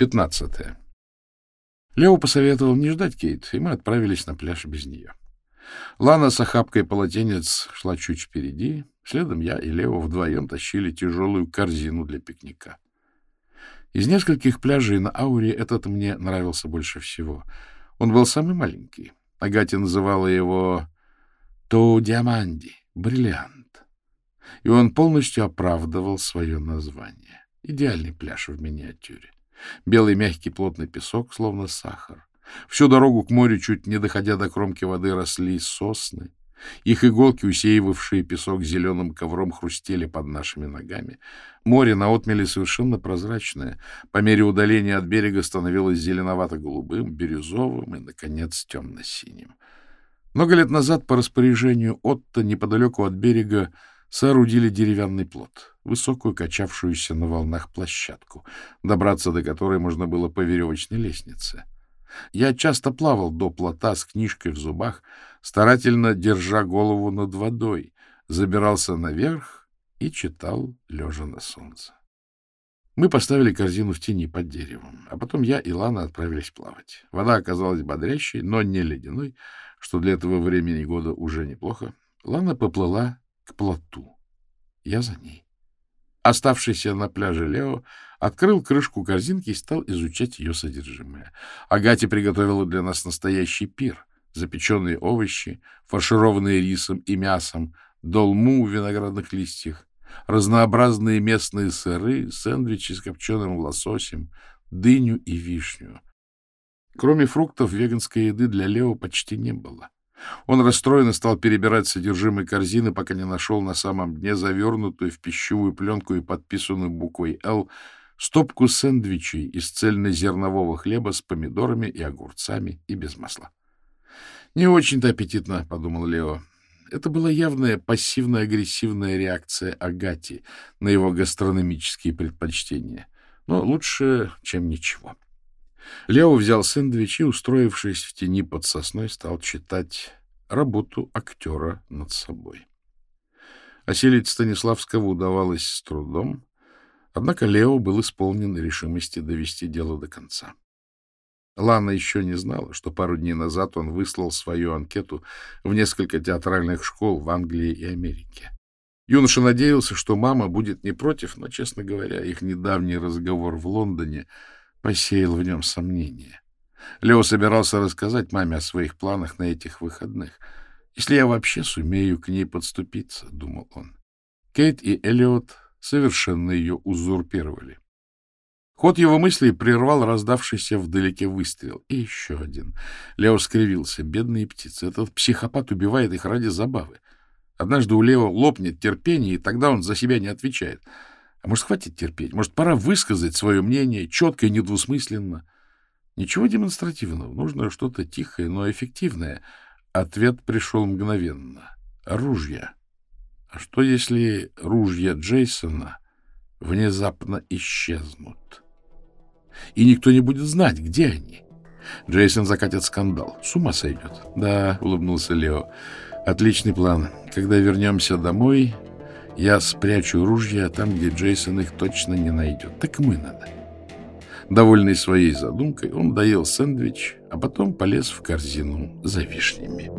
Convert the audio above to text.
Пятнадцатое. Лео посоветовал не ждать Кейт, и мы отправились на пляж без нее. Лана с охапкой полотенец шла чуть впереди, следом я и Лео вдвоем тащили тяжелую корзину для пикника. Из нескольких пляжей на Ауре этот мне нравился больше всего. Он был самый маленький. Агати называла его «То Диаманди» — бриллиант. И он полностью оправдывал свое название. Идеальный пляж в миниатюре. Белый мягкий плотный песок, словно сахар. Всю дорогу к морю, чуть не доходя до кромки воды, росли сосны. Их иголки, усеивавшие песок зеленым ковром, хрустели под нашими ногами. Море на отмеле совершенно прозрачное. По мере удаления от берега становилось зеленовато-голубым, бирюзовым и, наконец, темно-синим. Много лет назад по распоряжению Отто неподалеку от берега соорудили деревянный плот, высокую, качавшуюся на волнах площадку, добраться до которой можно было по веревочной лестнице. Я часто плавал до плота с книжкой в зубах, старательно держа голову над водой, забирался наверх и читал, лежа на солнце. Мы поставили корзину в тени под деревом, а потом я и Лана отправились плавать. Вода оказалась бодрящей, но не ледяной, что для этого времени года уже неплохо. Лана поплыла плоту. Я за ней. Оставшийся на пляже Лео открыл крышку корзинки и стал изучать ее содержимое. Агати приготовила для нас настоящий пир. Запеченные овощи, фаршированные рисом и мясом, долму в виноградных листьях, разнообразные местные сыры, сэндвичи с копченым лососем, дыню и вишню. Кроме фруктов, веганской еды для Лео почти не было. Он расстроенно стал перебирать содержимое корзины, пока не нашел на самом дне завернутую в пищевую пленку и подписанную буквой «Л» стопку сэндвичей из цельнозернового хлеба с помидорами и огурцами и без масла. «Не очень-то аппетитно», — подумал Лео. Это была явная пассивно-агрессивная реакция Агати на его гастрономические предпочтения. Но лучше, чем ничего. Лео взял сэндвич и, устроившись в тени под сосной, стал читать работу актера над собой. Осилить Станиславского удавалось с трудом, однако Лео был исполнен решимости довести дело до конца. Лана еще не знала, что пару дней назад он выслал свою анкету в несколько театральных школ в Англии и Америке. Юноша надеялся, что мама будет не против, но, честно говоря, их недавний разговор в Лондоне — посеял в нем сомнения. Лео собирался рассказать маме о своих планах на этих выходных. «Если я вообще сумею к ней подступиться», — думал он. Кейт и Эллиот совершенно ее узурпировали. Ход его мыслей прервал раздавшийся вдалеке выстрел. И еще один. Лео скривился. Бедные птицы. Этот психопат убивает их ради забавы. Однажды у Лео лопнет терпение, и тогда он за себя не отвечает. А может, хватит терпеть? Может, пора высказать свое мнение четко и недвусмысленно? Ничего демонстративного. Нужно что-то тихое, но эффективное. Ответ пришел мгновенно. Ружья. А что, если ружья Джейсона внезапно исчезнут? И никто не будет знать, где они. Джейсон закатит скандал. С ума сойдет. Да, улыбнулся Лео. Отличный план. Когда вернемся домой, я спрячу ружья там, где Джейсон их точно не найдет. Так и надо. Довольный своей задумкой, он доел сэндвич, а потом полез в корзину за вишнями.